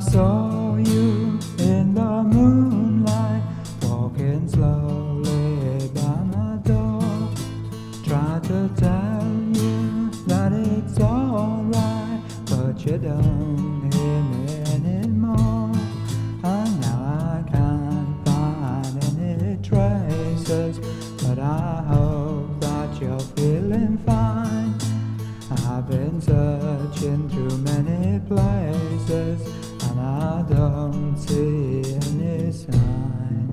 saw you in the moonlight, walking slowly by my door. Tried to tell you that it's alright, but you don't hear me anymore. And now I can't find any traces, but I hope that you're feeling fine. I've been searching through many places. I don't see any sign.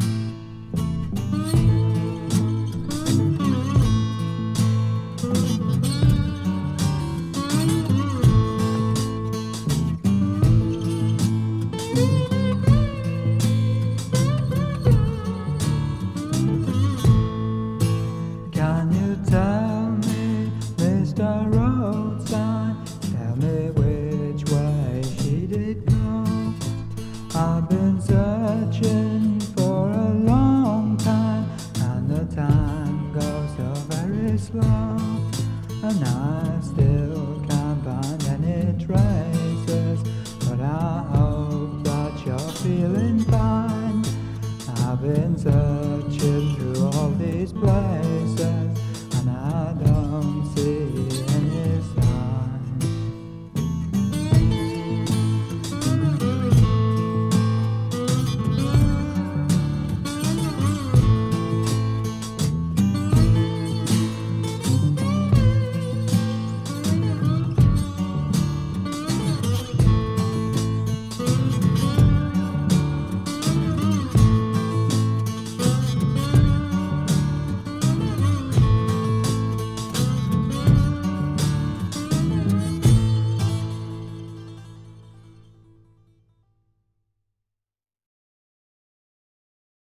Can you tell? time goes so very slow, and I still can't find any traces. But I hope that you're feeling fine. I've been searching through all these places.